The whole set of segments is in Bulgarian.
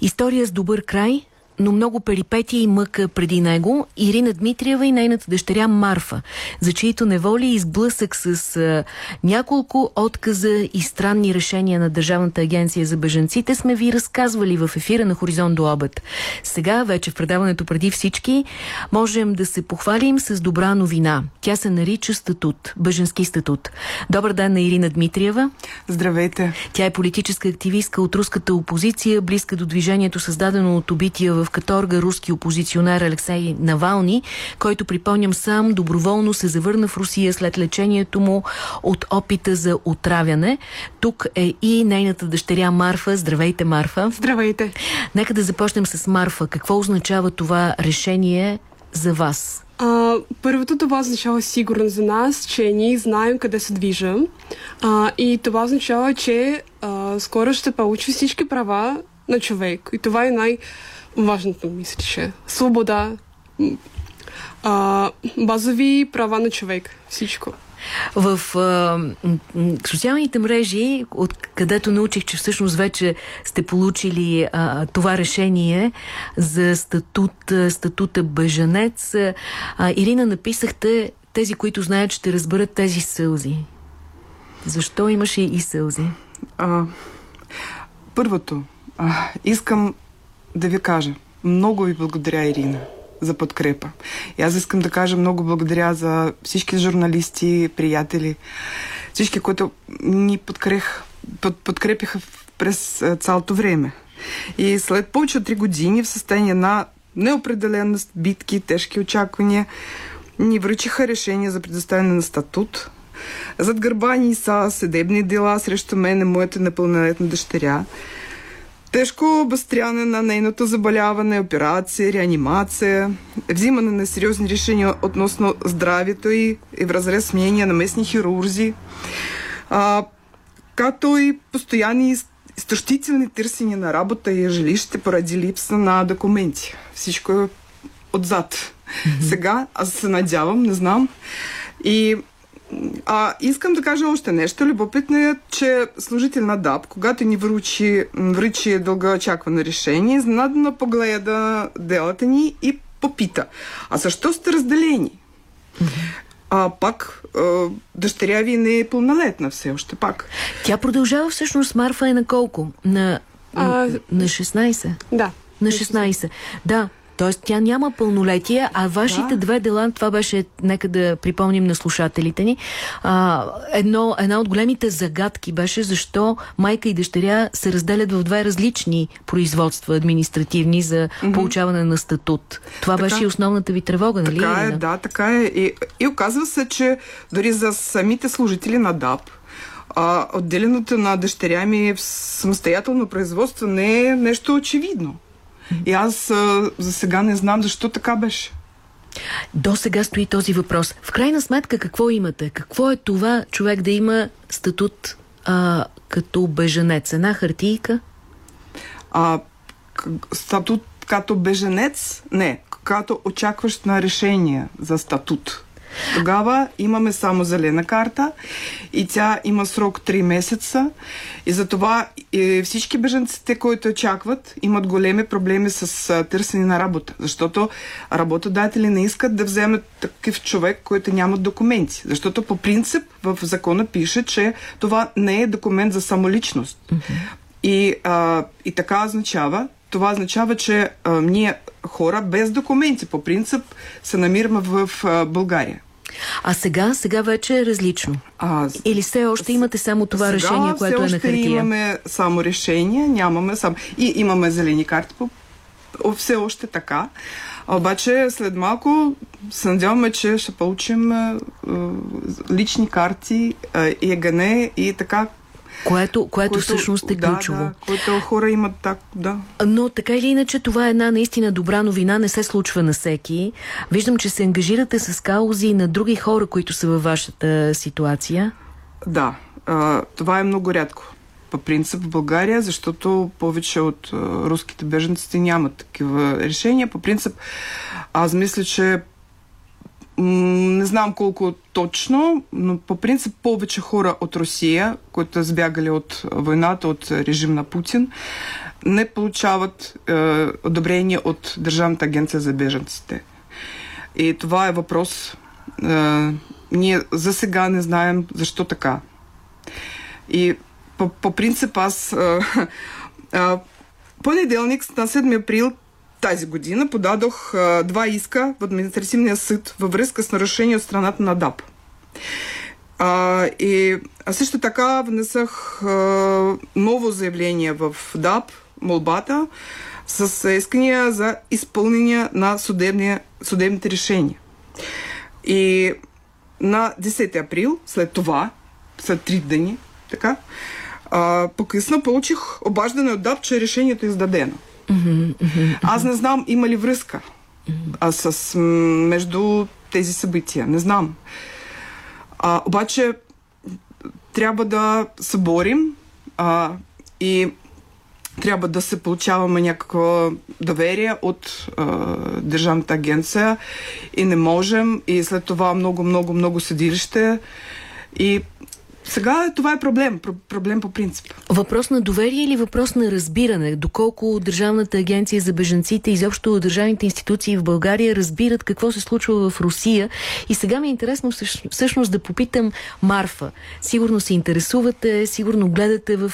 История с добър край – но много перипетия и мъка преди него, Ирина Дмитриева и нейната дъщеря Марфа, за чието неволи изблъсък с а, няколко отказа и странни решения на Държавната агенция за беженците сме ви разказвали в ефира на Хоризонт до обед. Сега, вече в предаването преди всички, можем да се похвалим с добра новина. Тя се нарича статут, беженски статут. Добър ден на Ирина Дмитриева. Здравейте. Тя е политическа активистка от руската опозиция, близка до движението, създадено от убития в в каторга руски опозиционер Алексей Навални, който, припомням сам, доброволно се завърна в Русия след лечението му от опита за отравяне. Тук е и нейната дъщеря Марфа. Здравейте, Марфа. Здравейте. Нека да започнем с Марфа. Какво означава това решение за вас? А, първото това означава сигурно за нас, че ние знаем къде се движим. А, и това означава, че а, скоро ще получи всички права на човек. И това е най- важното, мисля, че свобода, а, базови права на човек, всичко. В а, социалните мрежи, от където научих, че всъщност вече сте получили а, това решение за статут, статута бежанец, а, Ирина, написахте тези, които знаят, ще разберат тези сълзи. Защо имаше и сълзи? А, първото. А, искам да ви кажа, много ви благодаря, Ирина, за подкрепа. И аз искам да кажа много благодаря за всички журналисти, приятели, всички, които ни подкрех, под, подкрепиха през цялото време. И след повече от три години в състояние на неопределеност, битки, тежки очаквания, ни връчиха решение за предоставяне на статут. Зад гърба ни са съдебни дела срещу мен и моята непълнолетна дъщеря тежко обостряне на нейното заболяване, операция, реанимация, взимане на сериозни решения относно здравето и, и в разрез мнения на местни хирурзи, а, както и постоянни изтощителни търсения на работа и жилище поради липса на документи. Всичко е отзад. Mm-hmm. Сега аз се надявам, не знам. И а, искам да кажа още нещо. Любопитно е, че служител на ДАП, когато ни вручи, връчи дългоочаквано решение, изненадано погледа делата ни и попита. А защо сте разделени? А пак дъщеря ви не е пълнолетна все още пак. Тя продължава всъщност Марфа е на колко? На, а, на 16? Да. На 16. Да, Тоест тя няма пълнолетие, а вашите да. две дела, това беше, нека да припомним на слушателите ни, а, едно, една от големите загадки беше защо майка и дъщеря се разделят в две различни производства административни за mm -hmm. получаване на статут. Това така, беше и основната ви тревога, нали? Така е, да, така е. И, и оказва се, че дори за самите служители на ДАП, а, отделеното на дъщеря ми в самостоятелно производство не е нещо очевидно. И аз а, за сега не знам защо така беше. До сега стои този въпрос. В крайна сметка какво имате? Какво е това човек да има статут а, като беженец? Една хартийка? А, статут като беженец? Не, като очакваш на решение за статут. Тогава имаме само зелена карта и тя има срок 3 месеца и затова и всички бежанците, които очакват, имат големи проблеми с търсене на работа, защото работодатели не искат да вземат такъв човек, който нямат документи. Защото по принцип в закона пише, че това не е документ за самоличност. Mm-hmm. И, а, и така означава, това означава, че а, ние хора без документи по принцип се намираме в а, България. А сега, сега вече е различно. А, Или все още имате само това сега решение, което е на хартия? имаме само решение, нямаме само... И имаме зелени карти по все още така. Обаче след малко се надяваме, че ще получим лични карти, ЕГН и така което, което което всъщност е ключово. Да, да, което хора имат так, да. Но така или иначе това е една наистина добра новина, не се случва на всеки. Виждам, че се ангажирате с каузи на други хора, които са във вашата ситуация. Да, а, това е много рядко по принцип в България, защото повече от руските беженците нямат такива решения. По принцип, аз мисля, че не знам колко точно, но по принцип повече хора от Русия, които сбягали от войната, от режим на Путин, не получават е, одобрение от Държавната агенция за бежанците. И това е въпрос. Е, ние за сега не знаем защо така. И по, по принцип аз е, е, понеделник на 7 април тази година подадох е, два иска в административния съд във връзка с нарушение от страната на ДАП. А, и а също така внесах а, ново заявление в ДАП, молбата, с искания за изпълнение на судебния, судебните решения. И на 10 април, след това, след три дни, така, а, по-късно получих обаждане от ДАП, че решението е издадено. Аз не знам има ли връзка а, с, между тези събития. Не знам. А, обаче трябва да се борим а, и трябва да се получаваме някакво доверие от а, Държавната агенция и не можем и след това много, много, много съдилище и сега това е проблем. Проблем по принцип. Въпрос на доверие или въпрос на разбиране? Доколко Държавната агенция за бежанците и изобщо държавните институции в България разбират какво се случва в Русия. И сега ми е интересно всъщност да попитам Марфа. Сигурно се интересувате, сигурно гледате в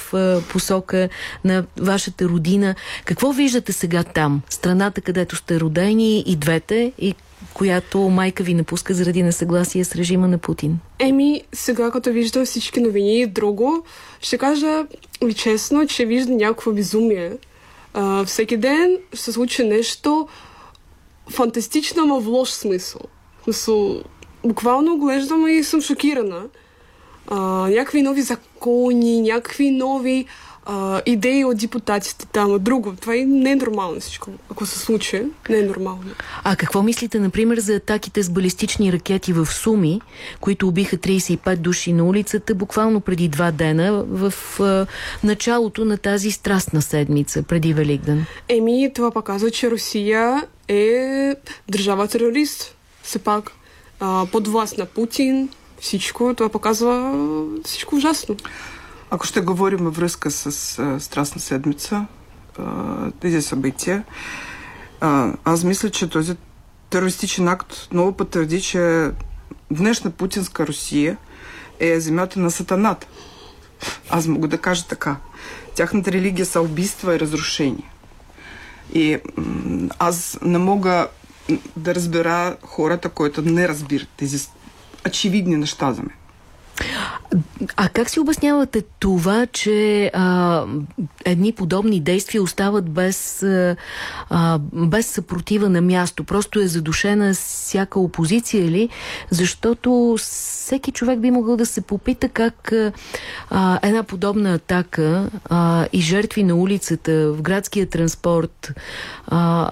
посока на вашата родина. Какво виждате сега там? Страната, където сте родени и двете и която майка ви напуска заради несъгласие с режима на Путин? Еми, сега като виждам всички новини и друго, ще кажа ви честно, че виждам някакво безумие. А, всеки ден се случи нещо фантастично, но в лош смисъл. смисъл буквално глеждам и съм шокирана. А, някакви нови закони, някакви нови а, идеи от депутатите там, от друго. Това и не е нормално всичко. Ако се случи, не е нормално. А какво мислите, например, за атаките с балистични ракети в Суми, които убиха 35 души на улицата буквално преди два дена в а, началото на тази страстна седмица, преди Великден? Еми, това показва, че Русия е държава терорист. Все пак а, под власт на Путин, всичко, това показва всичко ужасно. Ако ще говорим във връзка с а, Страстна седмица, а, тези събития, а, аз мисля, че този терористичен акт много потвърди, че днешна путинска Русия е земята на сатаната. Аз мога да кажа така. Тяхната религия са убийства и разрушения. И аз не мога да разбера хората, които не разбират тези очевидни неща за мен. А как си обяснявате това, че а, едни подобни действия остават без, а, без съпротива на място? Просто е задушена всяка опозиция ли? Защото всеки човек би могъл да се попита как а, една подобна атака а, и жертви на улицата, в градския транспорт, а,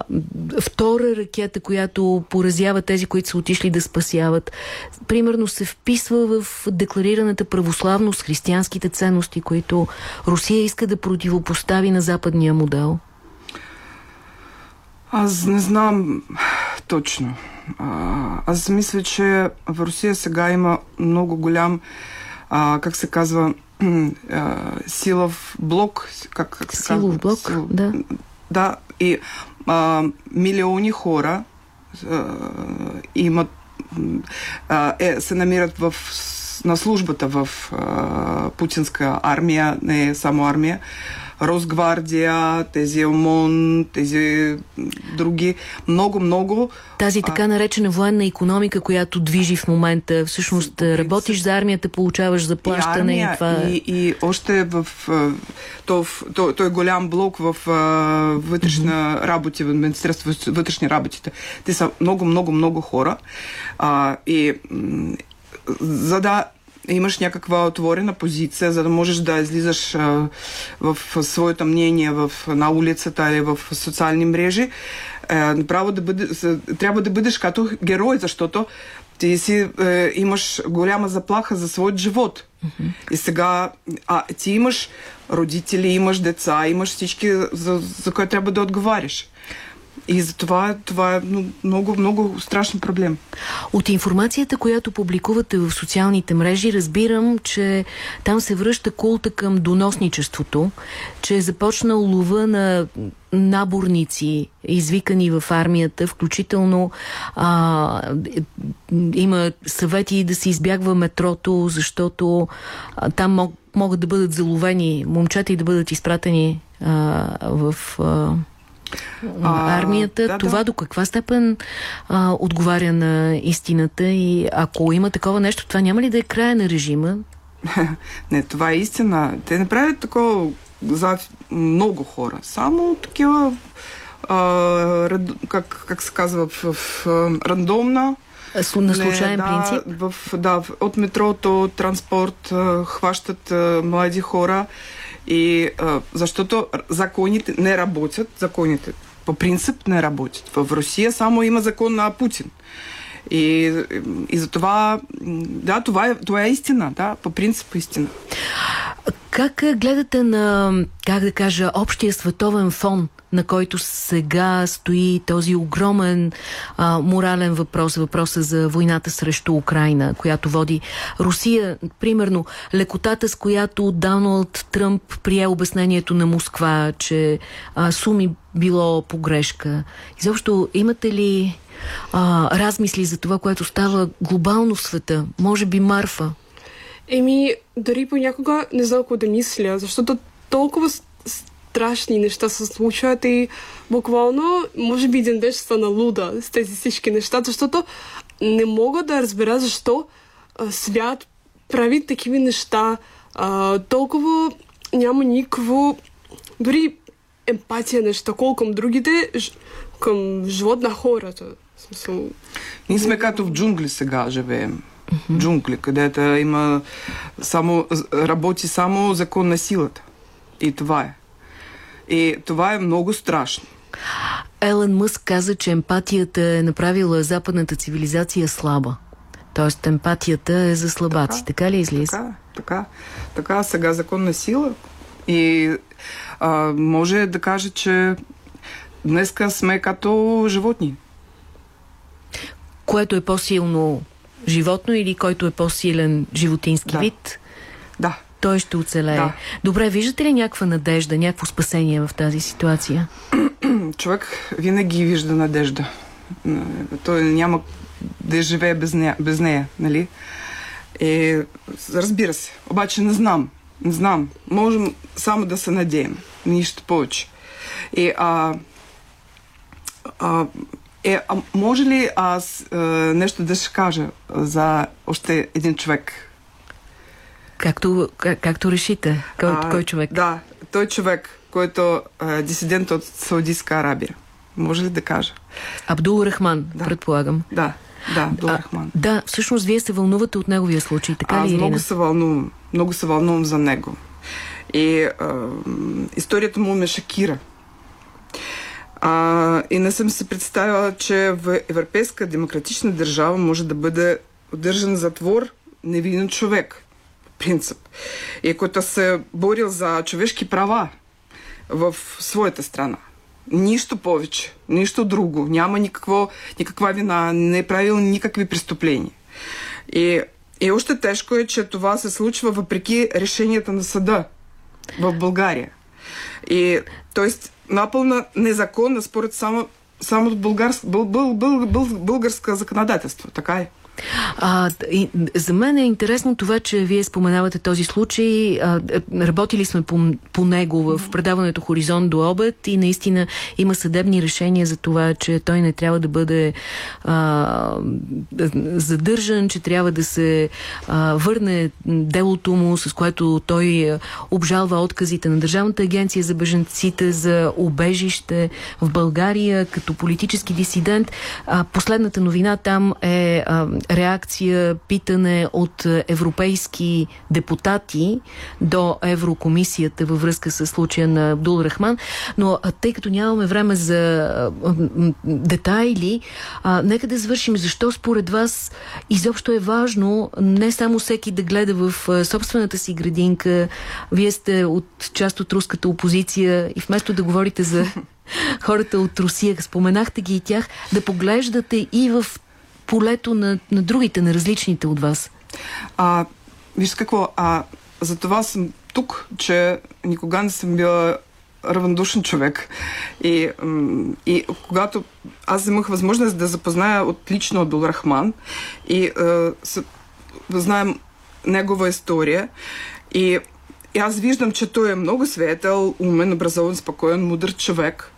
втора ракета, която поразява тези, които са отишли да спасяват, примерно се вписва в декларираната православност, християнските ценности, които Русия иска да противопостави на западния модел? Аз не знам точно. Аз мисля, че в Русия сега има много голям, а, как се казва, а, силов блок. Как, как се силов казва? блок, Сил... да. Да, и а, милиони хора а, имат, а, е, се намират в на службата в а, путинска армия, не само армия, Росгвардия, тези ОМОН, тези други, много-много. Тази така наречена военна економика, която движи в момента, всъщност работиш за армията, получаваш заплащане. И, армия, и, това... и, и още в... То, то, то е голям блок в вътрешна mm-hmm. работи, в Министерство вътрешни работите. Те са много, много, много хора. А, и за да имаш някаква отворена позиция, за да можеш да излизаш а, в своето мнение в, на улицата или в социални мрежи, а, направо да бъде, трябва да бъдеш като герой, защото ти си е, имаш голяма заплаха за своят живот. Mm-hmm. И сега а, ти имаш родители, имаш деца, имаш всички, за, за които трябва да отговаряш. И за това, това е много, много страшен проблем. От информацията, която публикувате в социалните мрежи, разбирам, че там се връща култа към доносничеството, че е започнал лова на наборници, извикани в армията, включително а, има съвети да се избягва метрото, защото а, там мог, могат да бъдат заловени момчета и да бъдат изпратени а, в... А, а, армията. Да, това да. до каква степен а, отговаря на истината и ако има такова нещо, това няма ли да е края на режима? Не, това е истина. Те не правят такова за много хора. Само такива а, как, как се казва, в, в, рандомна на случайен не, да, принцип? В, да, от метрото, транспорт хващат млади хора и а, защото законите не работят, законите по принцип не работят. В Русия само има закон на Путин. И, и за това, да, това е, това е истина, да, по принцип истина. Как гледате на, как да кажа, общия световен фон, на който сега стои този огромен а, морален въпрос, въпроса за войната срещу Украина, която води Русия, примерно лекотата, с която Доналд Тръмп прие обяснението на Москва, че а, суми било погрешка. Изобщо имате ли а, размисли за това, което става глобално в света? Може би Марфа? Еми, дори понякога не знам какво да мисля, защото толкова страшни неща се случват и буквално, може би един ден ще стана луда с тези всички неща, защото не мога да разбера защо а, свят прави такива неща. А, толкова няма никакво дори емпатия нещо, колко към другите, към живот на хората. Смисъл... Ние сме като в джунгли сега живеем. Mm-hmm. Джунгли, където има само, работи само закон на силата. И това е. И това е много страшно. Елен Мъск каза, че емпатията е направила западната цивилизация слаба. Тоест емпатията е за слабаци. Така, така ли излиза? Така, така. Така, сега закон на сила. И а, може да каже, че днеска сме като животни. Което е по-силно животно или който е по-силен животински да. вид? Да. Той ще оцелее. Да. Добре, виждате ли някаква надежда, някакво спасение в тази ситуация? Човек винаги вижда надежда. Той няма да живее без нея, без нея нали? И, разбира се. Обаче не знам. Не знам. Можем само да се надеем. Нищо повече. И а, а, е, а може ли аз а, нещо да ще кажа за още един човек? Както, как, както решите. Кой, а, кой човек? Да, той човек, който е дисидент от Саудитска Арабия. Може ли да кажа? Абдул Рахман, да. предполагам. Да, да, Абдул а, Рахман. Да, всъщност вие се вълнувате от неговия случай, така Аз ли, Ирина? много се вълнувам. Много се вълнувам за него. И а, историята му ме шокира. А, и не съм си представила, че в европейска демократична държава може да бъде удържан затвор невинен човек. Принцип. И който се борил за човешки права в своята страна. Нищо повече, нищо друго. Няма никакво, никаква вина, не е правил никакви престъпления. И, и още тежко е, че това се случва въпреки решенията на съда в България. И, т.е напълно незаконна според само, само българск, бъл, бъл, бъл, бъл, българска законодателство. Така е. А, и, за мен е интересно това, че вие споменавате този случай. А, работили сме по, по него в предаването Хоризонт до обед и наистина има съдебни решения за това, че той не трябва да бъде а, задържан, че трябва да се а, върне делото му, с което той обжалва отказите на Държавната агенция за беженците за убежище в България като политически дисидент. А, последната новина там е а, реакция, питане от европейски депутати до Еврокомисията във връзка с случая на Абдул Рахман. Но тъй като нямаме време за детайли, а, нека да завършим. Защо според вас изобщо е важно не само всеки да гледа в собствената си градинка, вие сте от част от руската опозиция и вместо да говорите за хората от Русия, споменахте ги и тях, да поглеждате и в полето на, на другите, на различните от вас? А, виж какво, а, за това съм тук, че никога не съм била равнодушен човек. И, и когато аз вземах възможност да запозная отлично от Рахман и с, знаем негова история и, и аз виждам, че той е много светъл, умен, образован, спокоен, мудър човек.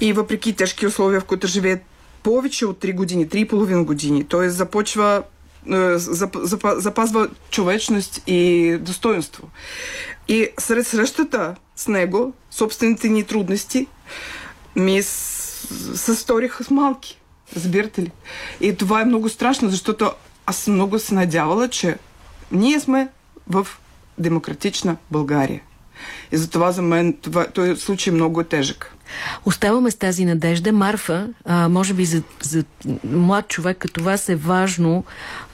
И въпреки тежки условия, в които живее повече от 3 години, 3,5 години, той започва запазва човечност и достоинство. И сред срещата с него, собствените ни трудности ми се сториха с малки. Разбирате ли? И това е много страшно, защото аз много се надявала, че ние сме в демократична България. И затова за мен това, този случай е много тежък. Оставаме с тази надежда. Марфа, а, може би за, за млад човек като вас е важно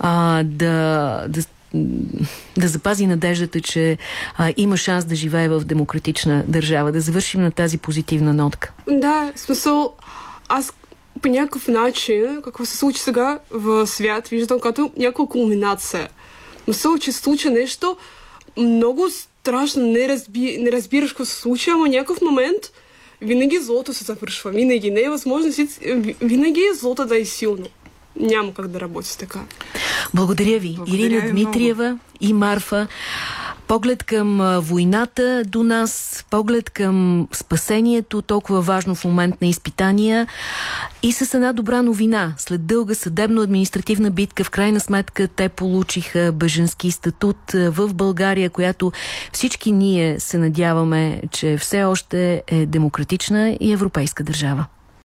а, да, да да запази надеждата, че а, има шанс да живее в демократична държава. Да завършим на тази позитивна нотка. Да, смисъл, аз по някакъв начин, какво се случи сега в свят, виждам като някаква кулминация. Мисъл, че се случи нещо много страшно, не, разби, не разбираш какво се случи, ама някакъв момент винаги злото се завършва. Винаги не е възможно, винаги е злото да е силно. Няма как да работи така. Благодаря ви. Благодаря Ирина Дмитриева много. и Марфа. Поглед към войната до нас, поглед към спасението, толкова важно в момент на изпитания и с една добра новина. След дълга съдебно-административна битка, в крайна сметка те получиха бъженски статут в България, която всички ние се надяваме, че все още е демократична и европейска държава.